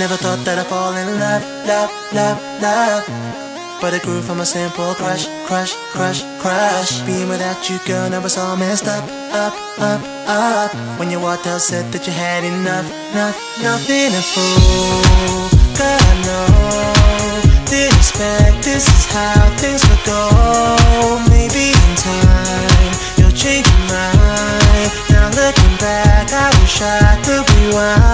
Never thought that I'd fall in love, love, love, love. But it grew from a simple crush, crush, crush, crush. Being without you, girl, never saw messed up, up, up, up. When you walked out, said that you had enough, enough, nothing to fool. Girl, I know. Didn't expect this is how things would go. Maybe in time you'll change your mind. Now looking back, I wish I could rewind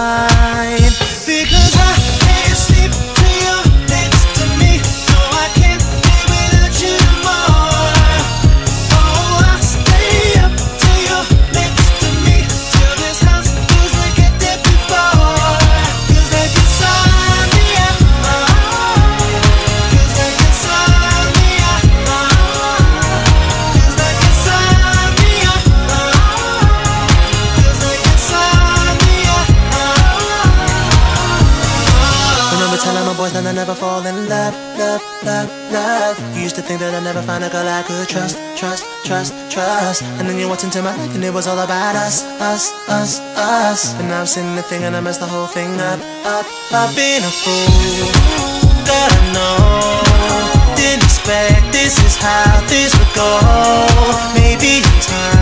telling my boys that I never fall in love, love, love, love. You used to think that I'd never find a girl I could trust, trust, trust, trust. And then you walked into my life and it was all about us, us, us, us. And now I'm seeing the thing and I messed the whole thing up, up, up. Being a fool, God I know. Didn't expect this is how this would go. Maybe in time